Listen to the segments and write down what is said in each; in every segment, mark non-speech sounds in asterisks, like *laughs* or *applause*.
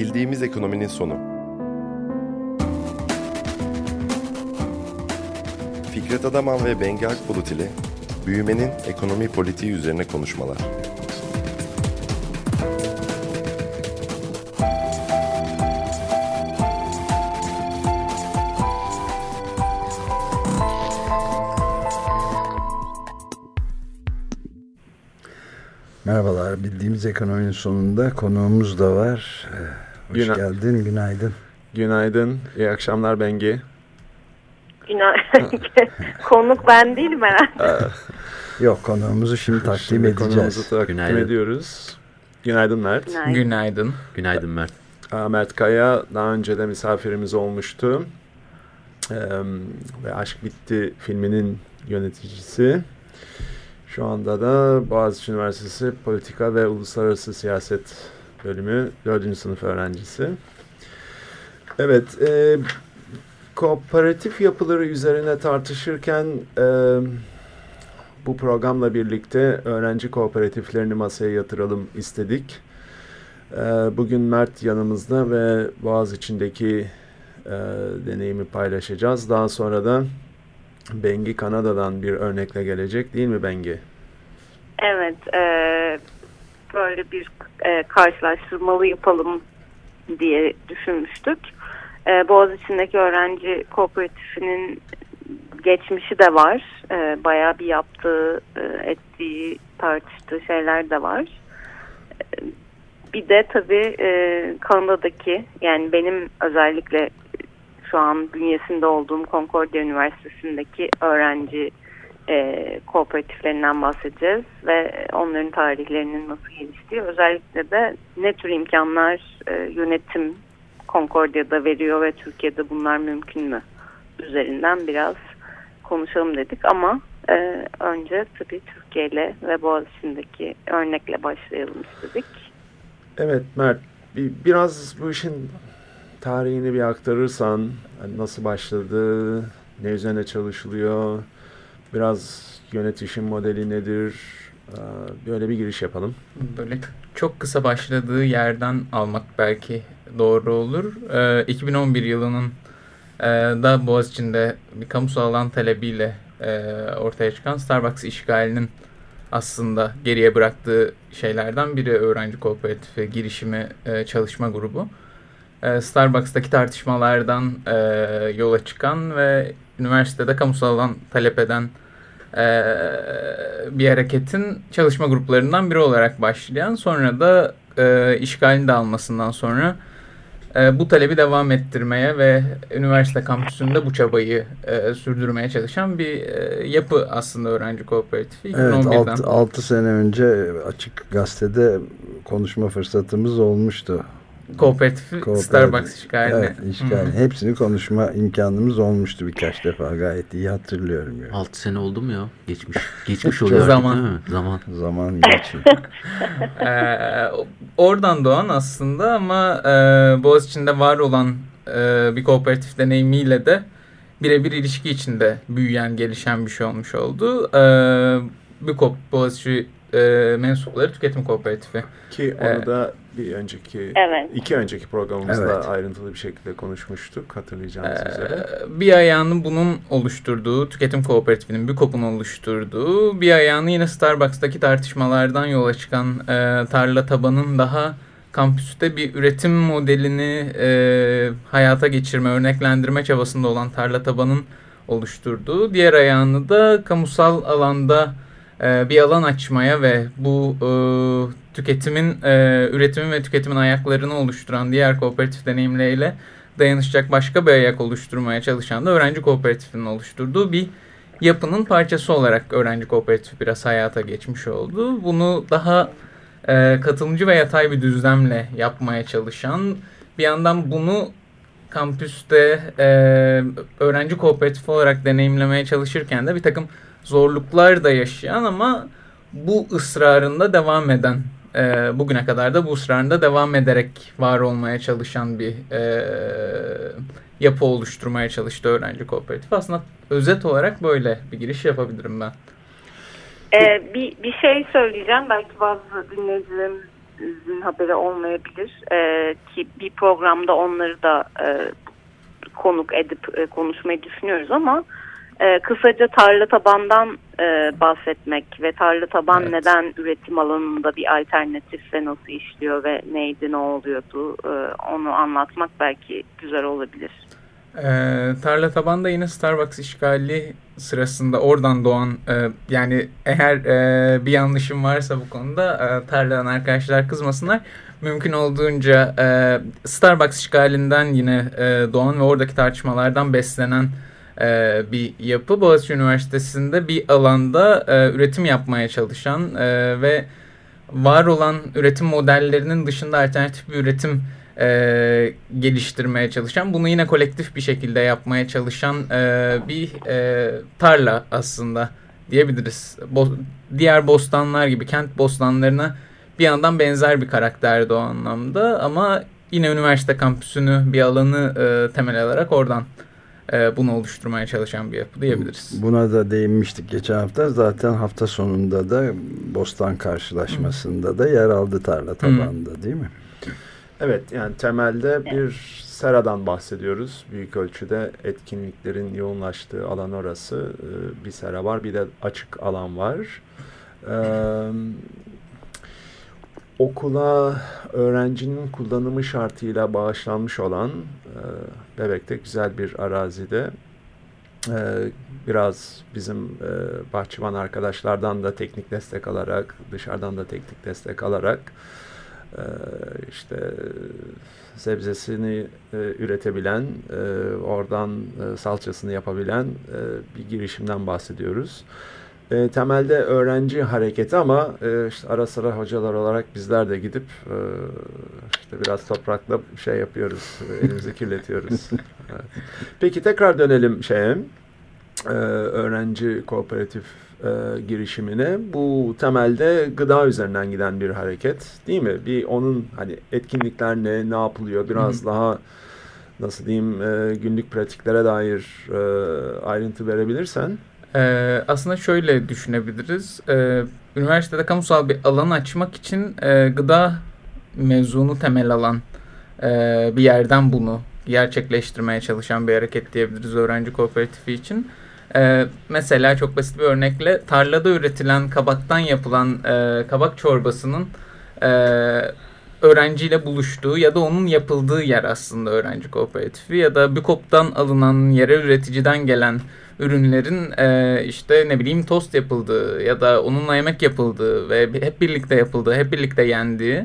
Bildiğimiz ekonominin sonu. Fikret Adaman ve Bengi Akbulut ile büyümenin ekonomi politiği üzerine konuşmalar. Merhabalar. Bildiğimiz ekonominin sonunda konuğumuz da var. Hoş Güna geldin. Günaydın. Günaydın. İyi akşamlar Bengi. Günaydın. *laughs* Konuk ben değilim herhalde. Yok konuğumuzu şimdi takdim şimdi edeceğiz. Konuğumuzu takdim Günaydın. ediyoruz. Günaydın Mert. Günaydın. Günaydın. Günaydın Mert. Mert Kaya daha önce de misafirimiz olmuştu. Ee, ve Aşk Bitti filminin yöneticisi. Şu anda da Boğaziçi Üniversitesi Politika ve Uluslararası Siyaset bölümü 4. sınıf öğrencisi. Evet, e, kooperatif yapıları üzerine tartışırken e, bu programla birlikte öğrenci kooperatiflerini masaya yatıralım istedik. E, bugün Mert yanımızda ve Boğaziçi'ndeki e, deneyimi paylaşacağız. Daha sonra da Bengi Kanada'dan bir örnekle gelecek değil mi Bengi? Evet. E, böyle bir e, karşılaştırmalı yapalım diye düşünmüştük. E, Boğaziçi'ndeki öğrenci kooperatifinin geçmişi de var. E, bayağı bir yaptığı, e, ettiği, tartıştığı şeyler de var. E, bir de tabii e, Kanada'daki yani benim özellikle şu an bünyesinde olduğum Concordia Üniversitesi'ndeki öğrenci e, kooperatiflerinden bahsedeceğiz ve onların tarihlerinin nasıl geliştiği özellikle de ne tür imkanlar e, yönetim Concordia'da veriyor ve Türkiye'de bunlar mümkün mü üzerinden biraz konuşalım dedik ama e, önce tabii Türkiye ile ve Boğaziçi'ndeki örnekle başlayalım istedik. Evet Mert bir, biraz bu işin tarihini bir aktarırsan hani nasıl başladı, ne üzerine çalışılıyor, biraz yönetişim modeli nedir, böyle bir giriş yapalım. Böyle çok kısa başladığı yerden almak belki doğru olur. 2011 yılının da Boğaziçi'nde bir kamusal alan talebiyle ortaya çıkan Starbucks işgalinin aslında geriye bıraktığı şeylerden biri öğrenci kooperatifi girişimi çalışma grubu. Starbucks'taki tartışmalardan yola çıkan ve üniversitede kamusal alan talep eden bir hareketin çalışma gruplarından biri olarak başlayan sonra da işgalini de almasından sonra bu talebi devam ettirmeye ve üniversite kampüsünde bu çabayı e, sürdürmeye çalışan bir e, yapı aslında öğrenci kooperatifi. Evet 6 sene önce Açık Gazete'de konuşma fırsatımız olmuştu Kooperatifi Kooperatif. Starbucks işgalini. Evet, işgalini. Hepsini konuşma imkanımız olmuştu birkaç defa. Gayet iyi hatırlıyorum. Yani. 6 sene oldu mu ya? Geçmiş. *laughs* Geçmiş oluyor Zaman. değil mi? Zaman. Zaman *laughs* geçiyor. ee, oradan doğan aslında ama e, Boğaziçi'nde var olan e, bir kooperatif deneyimiyle de birebir ilişki içinde büyüyen, gelişen bir şey olmuş oldu. E, bir Boğaziçi e, mensupları tüketim kooperatifi. Ki onu ee, da bir önceki, evet. iki önceki programımızda evet. ayrıntılı bir şekilde konuşmuştuk hatırlayacağınız ee, üzere. Bir ayağını bunun oluşturduğu, tüketim kooperatifinin, BÜKOP'un oluşturduğu, bir ayağını yine Starbucks'taki tartışmalardan yola çıkan e, tarla tabanın daha kampüste bir üretim modelini e, hayata geçirme, örneklendirme çabasında olan tarla tabanın oluşturduğu, diğer ayağını da kamusal alanda bir alan açmaya ve bu e, tüketimin, e, üretimin ve tüketimin ayaklarını oluşturan diğer kooperatif deneyimleriyle dayanışacak başka bir ayak oluşturmaya çalışan da öğrenci kooperatifinin oluşturduğu bir yapının parçası olarak öğrenci kooperatifi biraz hayata geçmiş oldu. Bunu daha e, katılımcı ve yatay bir düzlemle yapmaya çalışan bir yandan bunu kampüste e, öğrenci kooperatifi olarak deneyimlemeye çalışırken de bir takım zorluklar da yaşayan ama bu ısrarında devam eden e, bugüne kadar da bu ısrarında devam ederek var olmaya çalışan bir e, yapı oluşturmaya çalıştı öğrenci kooperatif. Aslında özet olarak böyle bir giriş yapabilirim ben. Ee, bir, bir şey söyleyeceğim. Belki bazı dinleyicilerimiz hepinizin haberi olmayabilir e, ki bir programda onları da e, konuk edip e, konuşmayı düşünüyoruz ama e, kısaca tarla tabandan e, bahsetmek ve tarla taban Evet. neden üretim alanında bir alternatif ve nasıl işliyor ve neydi ne oluyordu e, onu anlatmak belki güzel olabilir. Ee, tarla tabanda yine Starbucks işgali sırasında oradan doğan e, yani eğer e, bir yanlışım varsa bu konuda e, tarladan arkadaşlar kızmasınlar. Mümkün olduğunca e, Starbucks işgalinden yine e, doğan ve oradaki tartışmalardan beslenen e, bir yapı. Boğaziçi Üniversitesi'nde bir alanda e, üretim yapmaya çalışan e, ve var olan üretim modellerinin dışında alternatif bir üretim geliştirmeye çalışan, bunu yine kolektif bir şekilde yapmaya çalışan bir tarla aslında diyebiliriz. Diğer bostanlar gibi kent bostanlarına bir yandan benzer bir karakterdi o anlamda ama yine üniversite kampüsünü bir alanı e, temel alarak oradan e, bunu oluşturmaya çalışan bir yapı diyebiliriz. Buna da değinmiştik geçen hafta. Zaten hafta sonunda da Bostan karşılaşmasında da yer aldı tarla tabanında değil mi? Evet yani temelde bir seradan bahsediyoruz. Büyük ölçüde etkinliklerin yoğunlaştığı alan orası. Ee, Bir sera var bir de açık alan var. Ee, okula öğrencinin kullanımı şartıyla bağışlanmış olan e, Bebek'te güzel bir arazide e, biraz bizim e, bahçıvan arkadaşlardan da teknik destek alarak dışarıdan da teknik destek alarak e, işte sebzesini e, üretebilen, e, oradan e, salçasını yapabilen e, bir girişimden bahsediyoruz. E, temelde öğrenci hareketi ama e, işte ara sıra hocalar olarak bizler de gidip e, işte biraz toprakla şey yapıyoruz, elimizi kirletiyoruz. *laughs* Evet. Peki tekrar dönelim şeye, e, öğrenci kooperatif e, girişimine. Bu temelde gıda üzerinden giden bir hareket değil mi? Bir onun hani etkinlikler ne, ne yapılıyor biraz Hı hı. daha nasıl diyeyim e, günlük pratiklere dair e, ayrıntı verebilirsen. Ee, aslında şöyle düşünebiliriz. Ee, üniversitede kamusal bir alan açmak için e, gıda mevzunu temel alan e, bir yerden bunu gerçekleştirmeye çalışan bir hareket diyebiliriz öğrenci kooperatifi için. Ee, mesela çok basit bir örnekle tarlada üretilen kabaktan yapılan e, kabak çorbasının e, öğrenciyle buluştuğu ya da onun yapıldığı yer aslında öğrenci kooperatifi ya da BÜKOP'tan alınan yerel üreticiden gelen ürünlerin e, işte ne bileyim tost yapıldığı ya da onunla yemek yapıldığı ve hep birlikte yapıldığı, hep birlikte yendiği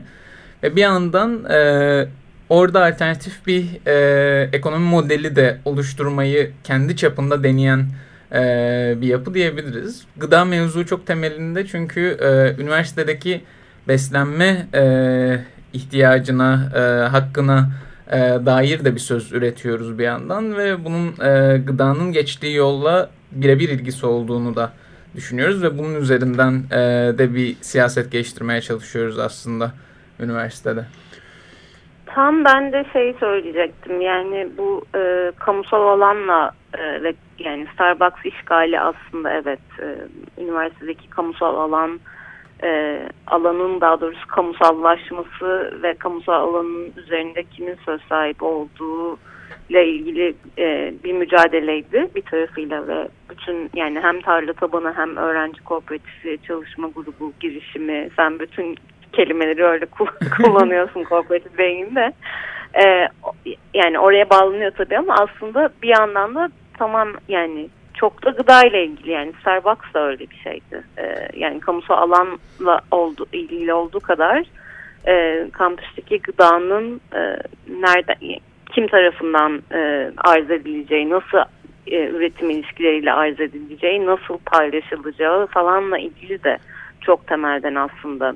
ve bir yandan e, orada alternatif bir e, ekonomi modeli de oluşturmayı kendi çapında deneyen e, bir yapı diyebiliriz. Gıda mevzu çok temelinde çünkü e, üniversitedeki beslenme e, ihtiyacına, e, hakkına e, dair de bir söz üretiyoruz bir yandan ve bunun e, gıdanın geçtiği yolla birebir ilgisi olduğunu da düşünüyoruz ve bunun üzerinden e, de bir siyaset geliştirmeye çalışıyoruz aslında üniversitede. Tam ben de şey söyleyecektim yani bu e, kamusal alanla ve yani Starbucks işgali aslında evet e, üniversitedeki kamusal alan e, alanın daha doğrusu kamusallaşması ve kamusal alanın üzerinde kimin söz sahibi olduğu ile ilgili e, bir mücadeleydi bir tarafıyla ve bütün yani hem tarla tabanı hem öğrenci kooperatifi çalışma grubu girişimi sen bütün kelimeleri öyle *laughs* kullanıyorsun kooperatif beyinde. Ee, yani oraya bağlanıyor tabii ama aslında bir yandan da tamam yani çok da gıda ile ilgili yani Starbucks da öyle bir şeydi. Ee, yani kamusal alanla oldu, ilgili olduğu kadar e, kampüsteki gıdanın e, nereden kim tarafından e, arz edileceği, nasıl e, üretim ilişkileriyle arz edileceği, nasıl paylaşılacağı falanla ilgili de çok temelden aslında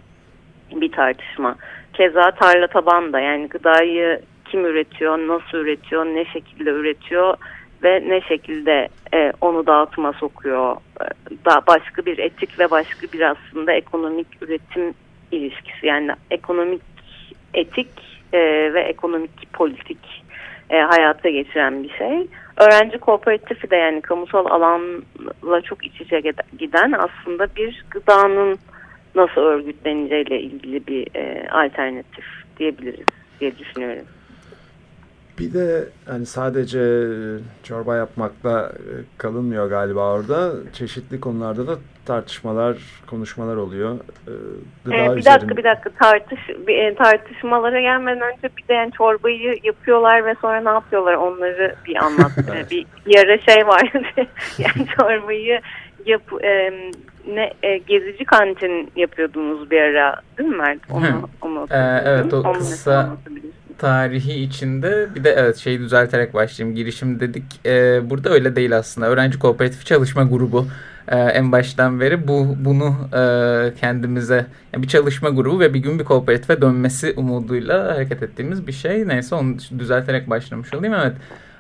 bir tartışma. Keza tarla taban da yani gıdayı kim üretiyor, nasıl üretiyor, ne şekilde üretiyor ve ne şekilde e, onu dağıtıma sokuyor. E, da başka bir etik ve başka bir aslında ekonomik üretim ilişkisi. Yani ekonomik etik e, ve ekonomik politik e, hayata geçiren bir şey. Öğrenci kooperatifi de yani kamusal alanla çok iç içe giden aslında bir gıdanın nasıl örgütleneceğiyle ilgili bir e, alternatif diyebiliriz diye düşünüyorum. Bir de hani sadece çorba yapmakla e, kalınmıyor galiba orada. Çeşitli konularda da tartışmalar, konuşmalar oluyor. Ee, Gıda Ee, bir üzerine- dakika bir dakika tartış bir, e, tartışmalara gelmeden önce bir de yani çorbayı yapıyorlar ve sonra ne yapıyorlar onları bir anlat. *laughs* Bir, bir ara şey vardı *laughs* yani çorbayı yap e, ne e, gezici kantin yapıyordunuz bir ara değil mi Mert? Onu, onu Ee, evet, o Onu kısa-. Tarihi içinde bir de evet şeyi düzelterek başlayayım. Girişim dedik. Ee, burada öyle değil aslında. Öğrenci Kooperatif Çalışma Grubu e, en baştan beri bu bunu e, kendimize yani bir çalışma grubu ve bir gün bir kooperatife dönmesi umuduyla hareket ettiğimiz bir şey. Neyse onu düzelterek başlamış olayım. Evet.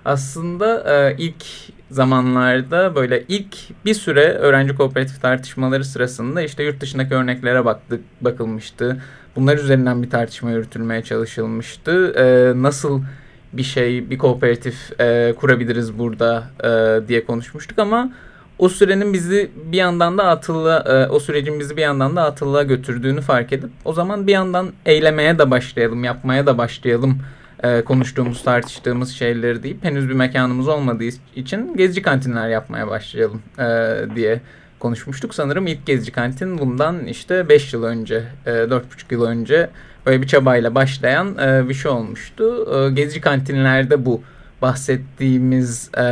Aslında e, ilk zamanlarda böyle ilk bir süre öğrenci kooperatif tartışmaları sırasında işte yurt dışındaki örneklere baktık, bakılmıştı. Bunlar üzerinden bir tartışma yürütülmeye çalışılmıştı. Ee, nasıl bir şey, bir kooperatif e, kurabiliriz burada e, diye konuşmuştuk ama o sürenin bizi bir yandan da atıllığa, e, o sürecin bizi bir yandan da atıllığa götürdüğünü fark edip o zaman bir yandan eylemeye de başlayalım, yapmaya da başlayalım e, konuştuğumuz, tartıştığımız şeyleri deyip henüz bir mekanımız olmadığı için gezici kantinler yapmaya başlayalım e, diye konuşmuştuk. Sanırım ilk gezici kantin bundan işte 5 yıl önce, e, 4,5 yıl önce böyle bir çabayla başlayan e, bir şey olmuştu. E, gezici kantinlerde bu bahsettiğimiz e,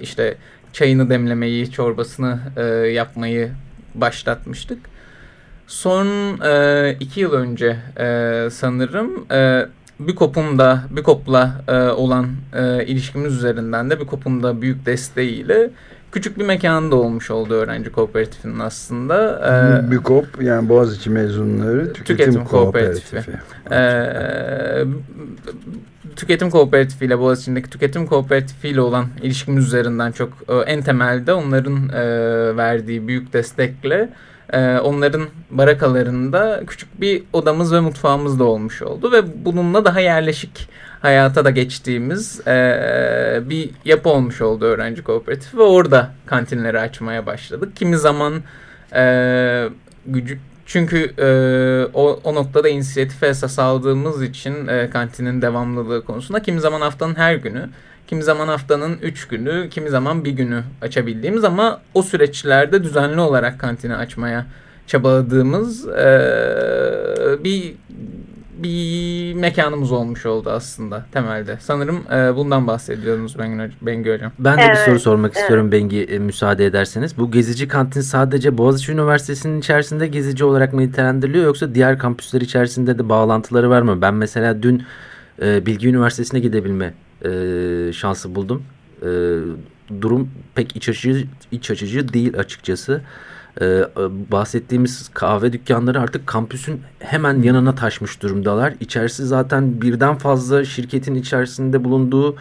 işte çayını demlemeyi, çorbasını e, yapmayı başlatmıştık. Son e, iki yıl önce e, sanırım e, Bükop'un da Bükop'la e, olan e, ilişkimiz üzerinden de Bükop'un da büyük desteğiyle küçük bir mekanda olmuş oldu öğrenci kooperatifinin aslında. Ee, BÜKOP yani Boğaziçi mezunları tüketim, Tüketim kooperatifi. Kooperatifi. Ee, tüketim kooperatifiyle Boğaziçi'ndeki tüketim kooperatifiyle olan ilişkimiz üzerinden çok e, en temelde onların e, verdiği büyük destekle e, onların barakalarında küçük bir odamız ve mutfağımız da olmuş oldu ve bununla daha yerleşik hayata da geçtiğimiz e, bir yapı olmuş oldu öğrenci kooperatifi ve orada kantinleri açmaya başladık. Kimi zaman e, gücü çünkü e, o, o noktada inisiyatife esas aldığımız için e, kantinin devamlılığı konusunda kimi zaman haftanın her günü, kimi zaman haftanın üç günü, kimi zaman bir günü açabildiğimiz ama o süreçlerde düzenli olarak kantini açmaya çabaladığımız e, bir bir mekanımız olmuş oldu aslında temelde. Sanırım e, bundan bahsediyordunuz Bengü Hocam. Ben de bir Evet, soru sormak evet. istiyorum Bengi e, müsaade ederseniz. Bu gezici kantin sadece Boğaziçi Üniversitesi'nin içerisinde gezici olarak mı nitelendiriliyor yoksa diğer kampüsler içerisinde de bağlantıları var mı? Ben mesela dün e, Bilgi Üniversitesi'ne gidebilme e, şansı buldum. E, durum pek iç açıcı, iç açıcı değil açıkçası. Ee, bahsettiğimiz kahve dükkanları artık kampüsün hemen yanına taşmış durumdalar. İçerisi zaten birden fazla şirketin içerisinde bulunduğu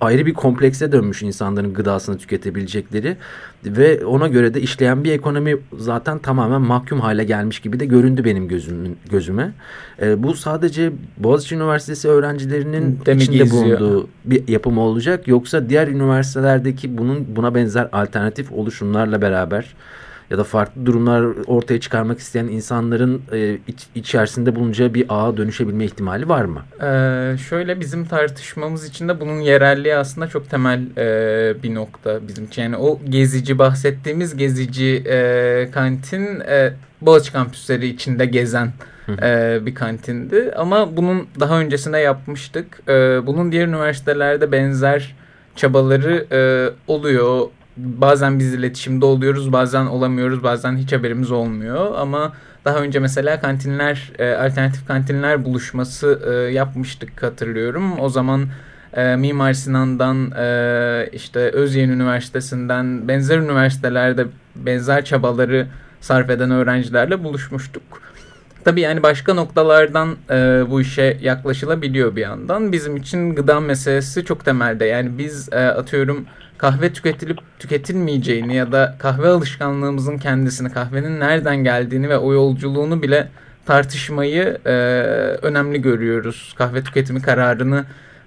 ayrı bir komplekse dönmüş insanların gıdasını tüketebilecekleri ve ona göre de işleyen bir ekonomi zaten tamamen mahkum hale gelmiş gibi de göründü benim gözümün gözüme. Ee, bu sadece Boğaziçi Üniversitesi öğrencilerinin De mi içinde geziyor? bulunduğu bir yapım olacak yoksa diğer üniversitelerdeki bunun buna benzer alternatif oluşumlarla beraber ya da farklı durumlar ortaya çıkarmak isteyen insanların e, iç, içerisinde bulunacağı bir ağa dönüşebilme ihtimali var mı? Ee, şöyle bizim tartışmamız içinde bunun yerelliği aslında çok temel e, bir nokta bizim için. Yani o gezici bahsettiğimiz gezici e, kantin e, Boğaziçi kampüsleri içinde gezen e, bir kantindi. Ama bunun daha öncesinde yapmıştık. E, bunun diğer üniversitelerde benzer çabaları e, oluyor. Bazen biz iletişimde oluyoruz, bazen olamıyoruz, bazen hiç haberimiz olmuyor. Ama daha önce mesela kantinler, e, alternatif kantinler buluşması e, yapmıştık hatırlıyorum. O zaman e, Mimar Sinan'dan, e, işte Özyeğin Üniversitesi'nden, benzer üniversitelerde benzer çabaları sarf eden öğrencilerle buluşmuştuk. Tabii yani başka noktalardan e, bu işe yaklaşılabiliyor bir yandan. Bizim için gıda meselesi çok temelde. Yani biz e, atıyorum kahve tüketilip tüketilmeyeceğini ya da kahve alışkanlığımızın kendisini, kahvenin nereden geldiğini ve o yolculuğunu bile tartışmayı e, önemli görüyoruz. Kahve tüketimi kararını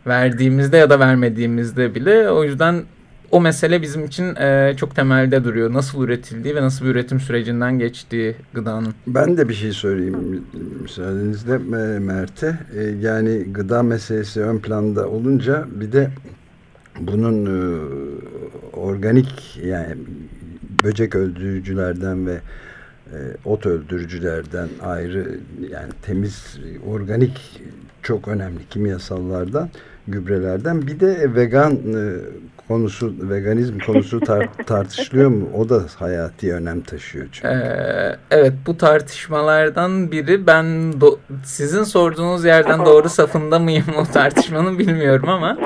verdiğimizde ya da vermediğimizde bile. O yüzden o mesele bizim için e, çok temelde duruyor. Nasıl üretildiği ve nasıl bir üretim sürecinden geçtiği gıdanın. Ben de bir şey söyleyeyim müsaadenizle e, Mert'e. E, yani gıda meselesi ön planda olunca bir de bunun e, organik yani böcek öldürücülerden ve ot öldürücülerden ayrı yani temiz organik çok önemli kimyasallardan gübrelerden. Bir de vegan konusu veganizm konusu tar *laughs* tartışılıyor mu? O da hayati önem taşıyor çünkü. Ee, evet bu tartışmalardan biri ben sizin sorduğunuz yerden *laughs* doğru safında mıyım o tartışmanın bilmiyorum ama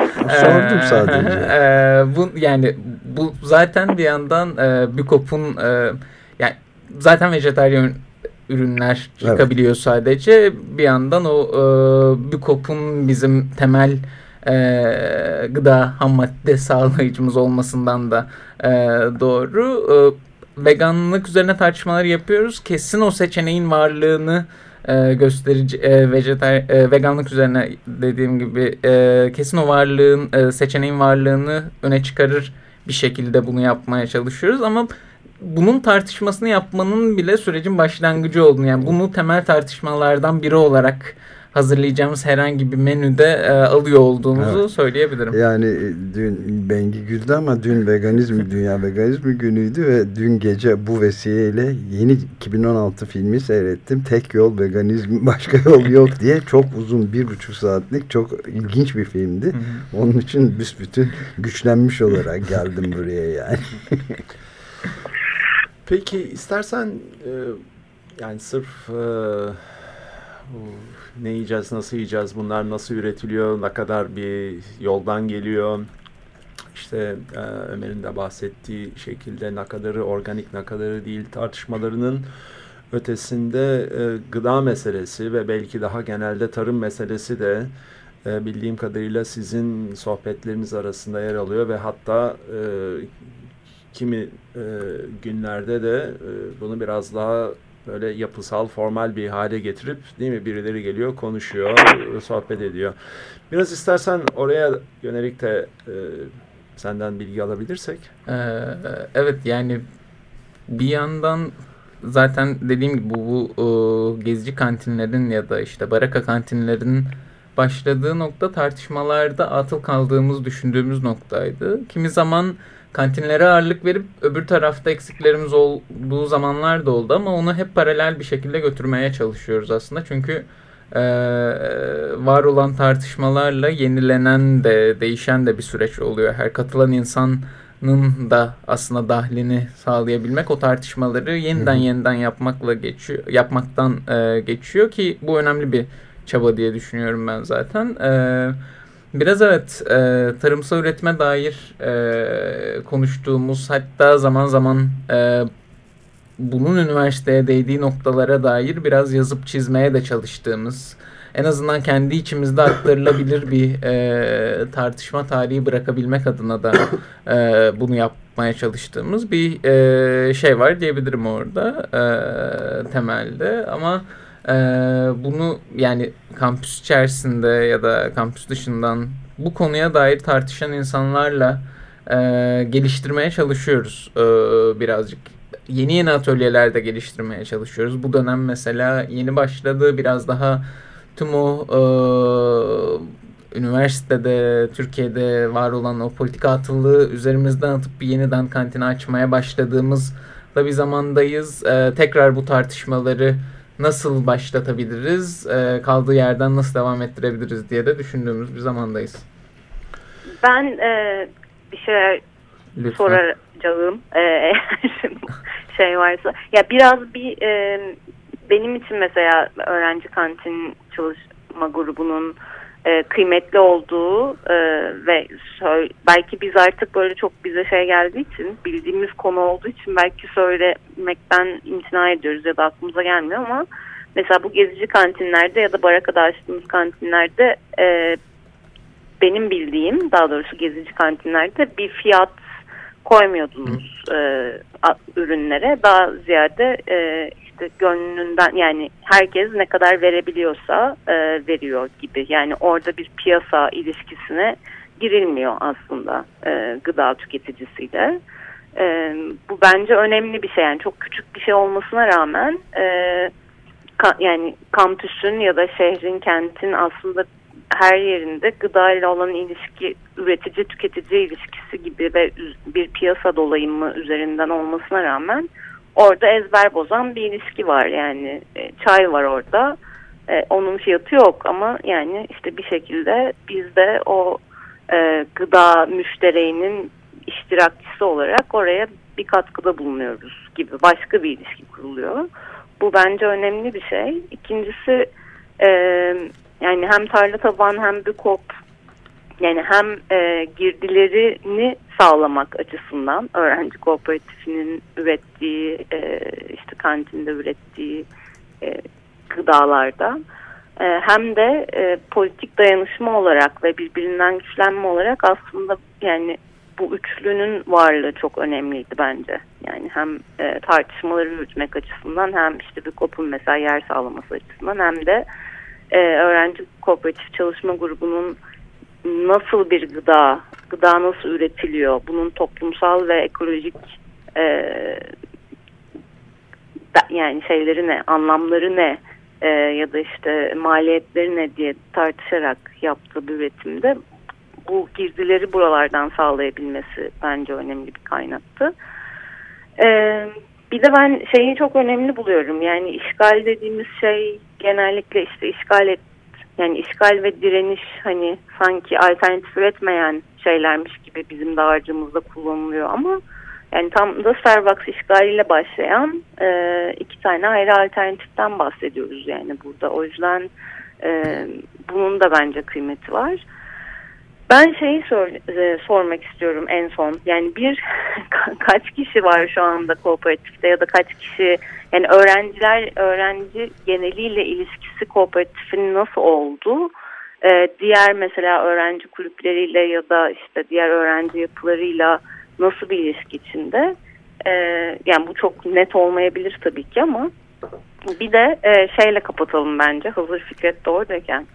sordum e, sadece. *laughs* E, bu yani bu zaten bir yandan e, Bükop'un e, yani zaten vejetaryen ürünler çıkabiliyor evet. sadece bir yandan o e, Bükop'un bizim temel e, gıda ham madde *laughs* sağlayıcımız olmasından da e, doğru. E, veganlık üzerine tartışmalar yapıyoruz. Kesin o seçeneğin varlığını e, gösterici e, vejetar e, veganlık üzerine dediğim gibi e, kesin o varlığın e, seçeneğin varlığını öne çıkarır bir şekilde bunu yapmaya çalışıyoruz ama bunun tartışmasını yapmanın bile sürecin başlangıcı olduğunu yani bunu temel tartışmalardan biri olarak hazırlayacağımız herhangi bir menüde e, alıyor olduğumuzu evet. söyleyebilirim. Yani e, dün Bengi güldü ama dün veganizm *laughs* dünya veganizmi günüydü ve dün gece bu vesileyle yeni 2016 filmi seyrettim. Tek yol veganizm *laughs* başka yol yok diye çok uzun bir buçuk saatlik çok ilginç bir filmdi. Onun için büsbütün güçlenmiş olarak geldim buraya yani. Peki istersen e, yani sırf e, ne yiyeceğiz, nasıl yiyeceğiz, bunlar nasıl üretiliyor, ne kadar bir yoldan geliyor. İşte e, Ömer'in de bahsettiği şekilde ne kadarı organik, ne kadarı değil tartışmalarının ötesinde e, gıda meselesi ve belki daha genelde tarım meselesi de e, bildiğim kadarıyla sizin sohbetleriniz arasında yer alıyor ve hatta e, kimi e, günlerde de e, bunu biraz daha böyle yapısal, formal bir hale getirip değil mi birileri geliyor, konuşuyor, sohbet ediyor. Biraz istersen oraya yönelik de e, senden bilgi alabilirsek. Ee, evet yani bir yandan zaten dediğim gibi bu, bu o, gezici kantinlerin ya da işte baraka kantinlerin başladığı nokta tartışmalarda atıl kaldığımız düşündüğümüz noktaydı. Kimi zaman kantinlere ağırlık verip öbür tarafta eksiklerimiz olduğu zamanlar da oldu ama onu hep paralel bir şekilde götürmeye çalışıyoruz aslında. Çünkü e, var olan tartışmalarla yenilenen de değişen de bir süreç oluyor. Her katılan insanın da aslında dahlini sağlayabilmek o tartışmaları yeniden yeniden yapmakla geçiyor yapmaktan e, geçiyor ki bu önemli bir çaba diye düşünüyorum ben zaten. Evet Biraz evet e, tarımsal üretime dair e, konuştuğumuz hatta zaman zaman e, bunun üniversiteye değdiği noktalara dair biraz yazıp çizmeye de çalıştığımız en azından kendi içimizde aktarılabilir bir e, tartışma tarihi bırakabilmek adına da e, bunu yapmaya çalıştığımız bir e, şey var diyebilirim orada e, temelde. Ama ee, bunu yani kampüs içerisinde ya da kampüs dışından bu konuya dair tartışan insanlarla e, geliştirmeye çalışıyoruz e, birazcık. Yeni yeni atölyelerde geliştirmeye çalışıyoruz. Bu dönem mesela yeni başladı biraz daha tüm o e, üniversitede, Türkiye'de var olan o politika atıllığı üzerimizden atıp bir yeniden kantini açmaya başladığımız da bir zamandayız. E, tekrar bu tartışmaları nasıl başlatabiliriz, e, kaldığı yerden nasıl devam ettirebiliriz diye de düşündüğümüz bir zamandayız. Ben e, bir şey soracağım e, *laughs* şey varsa. Ya biraz bir e, benim için mesela öğrenci kantin çalışma grubunun e, kıymetli olduğu e, ve belki biz artık böyle çok bize şey geldiği için bildiğimiz konu olduğu için belki söylemekten imtina ediyoruz ya da aklımıza gelmiyor ama mesela bu gezici kantinlerde ya da barakada açtığımız kantinlerde e, benim bildiğim daha doğrusu gezici kantinlerde bir fiyat koymuyordunuz e, ürünlere daha ziyade e, işte gönlünden yani herkes ne kadar verebiliyorsa e, veriyor gibi. Yani orada bir piyasa ilişkisine girilmiyor aslında e, gıda tüketicisiyle. E, bu bence önemli bir şey. Yani çok küçük bir şey olmasına rağmen e, ka, yani kampüsün ya da şehrin, kentin aslında her yerinde gıda ile olan ilişki üretici tüketici ilişkisi gibi ve bir piyasa dolayımı üzerinden olmasına rağmen orada ezber bozan bir ilişki var. Yani e, çay var orada. E, onun fiyatı yok ama yani işte bir şekilde biz de o e, gıda müştereğinin iştirakçısı olarak oraya bir katkıda bulunuyoruz gibi başka bir ilişki kuruluyor. Bu bence önemli bir şey. İkincisi e, yani hem tarla taban hem BÜKOP yani hem e, girdilerini sağlamak açısından öğrenci kooperatifinin ürettiği e, işte kantinde ürettiği e, gıdalarda e, hem de e, politik dayanışma olarak ve birbirinden güçlenme olarak aslında yani bu üçlünün varlığı çok önemliydi bence. Yani hem e, tartışmaları yürütmek açısından hem işte bir kopun mesela yer sağlaması açısından hem de e, öğrenci kooperatif çalışma grubunun nasıl bir gıda, gıda nasıl üretiliyor, bunun toplumsal ve ekolojik e, yani şeyleri ne, anlamları ne e, ya da işte maliyetleri ne diye tartışarak yaptığı bir üretimde bu girdileri buralardan sağlayabilmesi bence önemli bir kaynaktı. Ee, bir de ben şeyi çok önemli buluyorum. Yani işgal dediğimiz şey genellikle işte işgal et, yani işgal ve direniş hani sanki alternatif üretmeyen şeylermiş gibi bizim dağarcığımızda kullanılıyor ama yani tam da Starbucks işgaliyle başlayan e, iki tane ayrı alternatiften bahsediyoruz yani burada. O yüzden e, bunun da bence kıymeti var. Ben şeyi sor, e, sormak istiyorum en son. Yani bir *laughs* kaç kişi var şu anda kooperatifte ya da kaç kişi yani öğrenciler öğrenci geneliyle ilişkisi kooperatifin nasıl oldu? Ee, diğer mesela öğrenci kulüpleriyle ya da işte diğer öğrenci yapılarıyla nasıl bir ilişki içinde? Ee, yani bu çok net olmayabilir tabii ki ama bir de e, şeyle kapatalım bence hazır Fikret de oradayken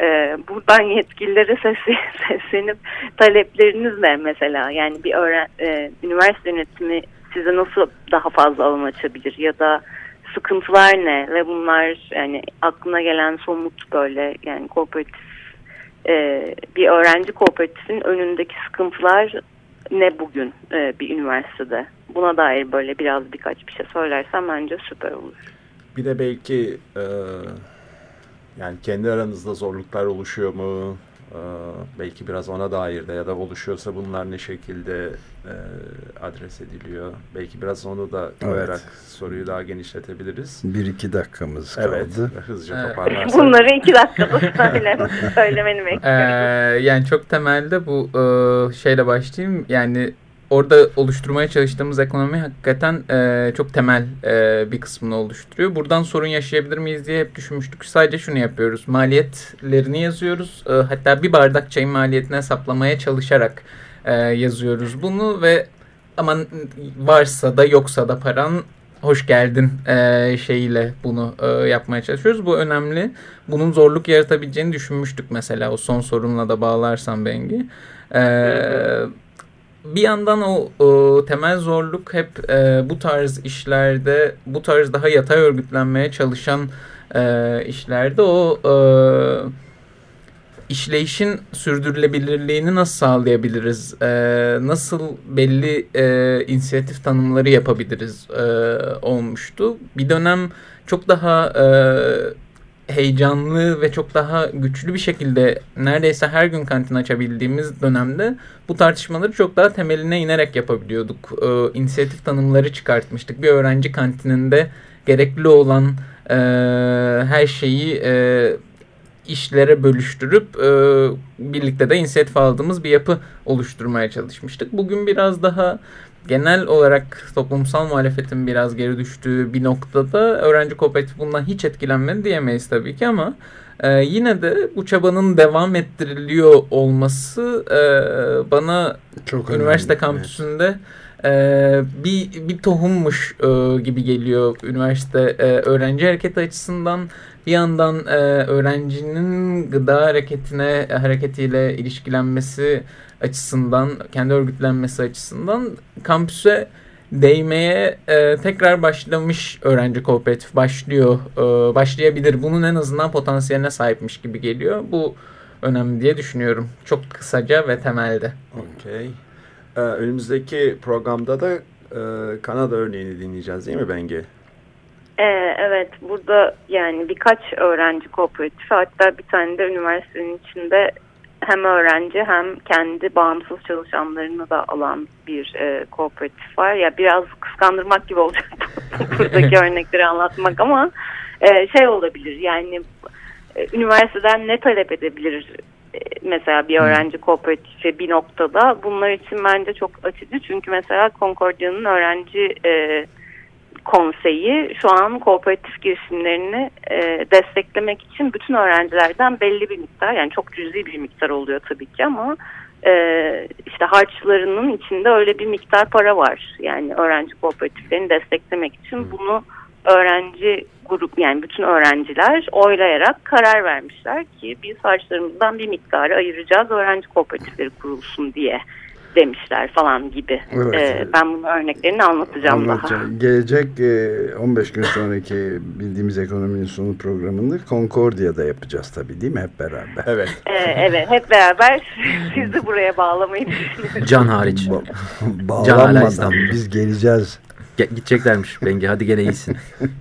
e, buradan yetkililere *laughs* seslenip talepleriniz ne mesela? Yani bir öğren, e, üniversite yönetimi size nasıl daha fazla alan açabilir ya da sıkıntılar ne ve bunlar yani aklına gelen somut böyle yani kooperatif e, bir öğrenci kooperatifin önündeki sıkıntılar ne bugün e, bir üniversitede? Buna dair böyle biraz birkaç bir şey söylersem bence süper olur. Bir de belki e, yani kendi aranızda zorluklar oluşuyor mu? Ee, belki biraz ona dair de ya da oluşuyorsa bunlar ne şekilde e, adres ediliyor? Belki biraz onu da koyarak evet. soruyu daha genişletebiliriz. Bir iki dakikamız kaldı. Evet, hızlıca evet. toparlarsak. Bunları iki dakikada söylemeni *laughs* bekliyorum. Ee, yani çok temelde bu e, şeyle başlayayım. Yani orada oluşturmaya çalıştığımız ekonomi hakikaten e, çok temel e, bir kısmını oluşturuyor. Buradan sorun yaşayabilir miyiz diye hep düşünmüştük. Sadece şunu yapıyoruz. Maliyetlerini yazıyoruz. E, hatta bir bardak çayın maliyetini hesaplamaya çalışarak e, yazıyoruz bunu ve aman varsa da yoksa da paran hoş geldin e, şeyiyle bunu e, yapmaya çalışıyoruz. Bu önemli. Bunun zorluk yaratabileceğini düşünmüştük mesela o son sorunla da bağlarsan Bengi. Eee bir yandan o, o temel zorluk hep e, bu tarz işlerde, bu tarz daha yatay örgütlenmeye çalışan e, işlerde o e, işleyişin sürdürülebilirliğini nasıl sağlayabiliriz? E, nasıl belli e, inisiyatif tanımları yapabiliriz e, olmuştu. Bir dönem çok daha e, heyecanlı ve çok daha güçlü bir şekilde neredeyse her gün kantin açabildiğimiz dönemde bu tartışmaları çok daha temeline inerek yapabiliyorduk. Ee, inisiyatif tanımları çıkartmıştık. Bir öğrenci kantininde gerekli olan e, her şeyi e, işlere bölüştürüp e, birlikte de inisiyatif aldığımız bir yapı oluşturmaya çalışmıştık. Bugün biraz daha genel olarak toplumsal muhalefetin biraz geri düştüğü bir noktada öğrenci kooperatif bundan hiç etkilenmedi diyemeyiz tabii ki ama e, yine de bu çabanın devam ettiriliyor olması e, bana Çok üniversite önemli, kampüsünde e, bir bir tohummuş e, gibi geliyor üniversite e, öğrenci hareketi açısından. Bir yandan e, öğrencinin gıda hareketine hareketiyle ilişkilenmesi açısından, kendi örgütlenmesi açısından kampüse değmeye e, tekrar başlamış öğrenci kooperatif başlıyor, e, başlayabilir. Bunun en azından potansiyeline sahipmiş gibi geliyor. Bu önemli diye düşünüyorum. Çok kısaca ve temelde. Okey. Ee, önümüzdeki programda da e, Kanada örneğini dinleyeceğiz değil mi Bengi? Ee, evet burada yani birkaç öğrenci kooperatifi hatta bir tane de üniversitenin içinde hem öğrenci hem kendi bağımsız çalışanlarını da alan bir e, kooperatif var. Ya biraz kıskandırmak gibi olacak *laughs* buradaki *laughs* örnekleri anlatmak ama e, şey olabilir yani e, üniversiteden ne talep edebilir mesela bir öğrenci kooperatifi bir noktada bunlar için bence çok açıcı. Çünkü mesela Concordia'nın öğrenci e, konseyi şu an kooperatif girişimlerini e, desteklemek için bütün öğrencilerden belli bir miktar yani çok cüzi bir miktar oluyor tabii ki ama e, işte harçlarının içinde öyle bir miktar para var. Yani öğrenci kooperatiflerini desteklemek için bunu öğrenci grup yani bütün öğrenciler oylayarak karar vermişler ki biz harçlarımızdan bir miktarı ayıracağız öğrenci kooperatifleri kurulsun diye demişler falan gibi. Evet. Ee, ben bunun örneklerini anlatacağım daha. Anlatacağım. Gelecek e, 15 gün sonraki bildiğimiz ekonominin sonu programını Concordia'da yapacağız tabii değil mi hep beraber? Evet. Ee, evet hep beraber *laughs* sizi buraya bağlamayı düşünüyorum. Can hariç. Ba- Can bağlanmadan İstanbul'da. biz geleceğiz. Gideceklermiş Bengi. Hadi gene iyisin. *laughs*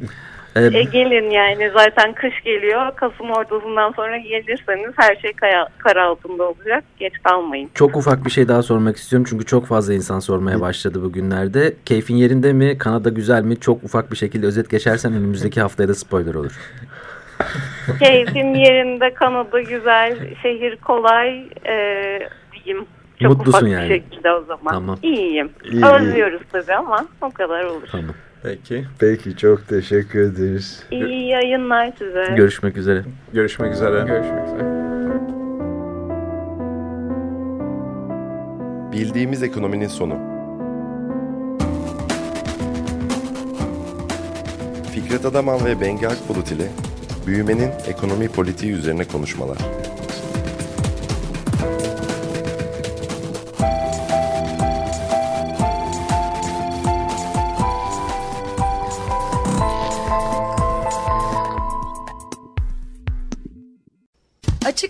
Ee, E, gelin yani zaten kış geliyor. Kasım ortasından sonra gelirseniz her şey kaya, kar altında olacak. Geç kalmayın. Çok ufak bir şey daha sormak istiyorum çünkü çok fazla insan sormaya başladı bugünlerde. Keyfin yerinde mi? Kanada güzel mi? Çok ufak bir şekilde özet geçersen önümüzdeki *laughs* haftaya da spoiler olur. Keyfin yerinde Kanada güzel, şehir kolay e, diyeyim. Çok Mutlusun ufak yani. bir şekilde o zaman. Tamam. İyiyim. İyi, Özlüyoruz tabii ama o kadar olur. Tamam. Peki. Peki çok teşekkür ederiz. İyi yayınlar size. Görüşmek üzere. Görüşmek üzere. Görüşmek üzere. Bildiğimiz ekonominin sonu. Fikret Adaman ve Bengi Akbulut ile büyümenin ekonomi politiği üzerine konuşmalar.